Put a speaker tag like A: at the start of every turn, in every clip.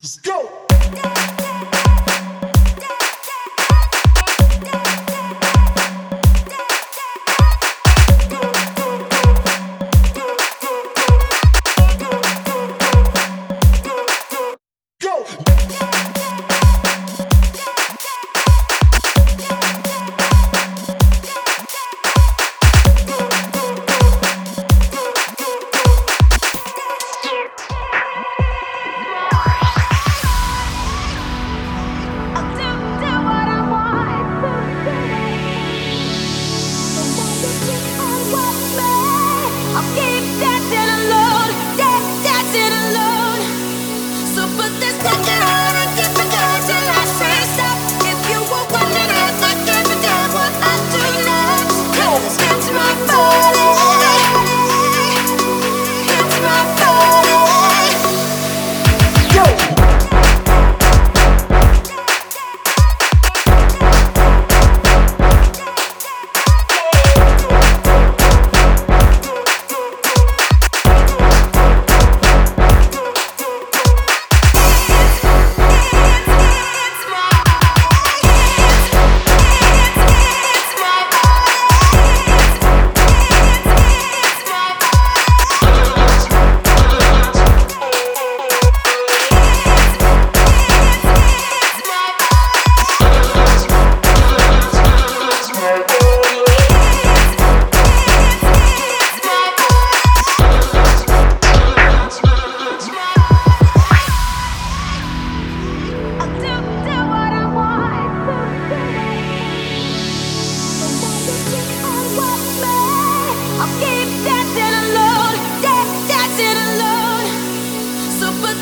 A: Let's go.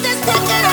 A: this broken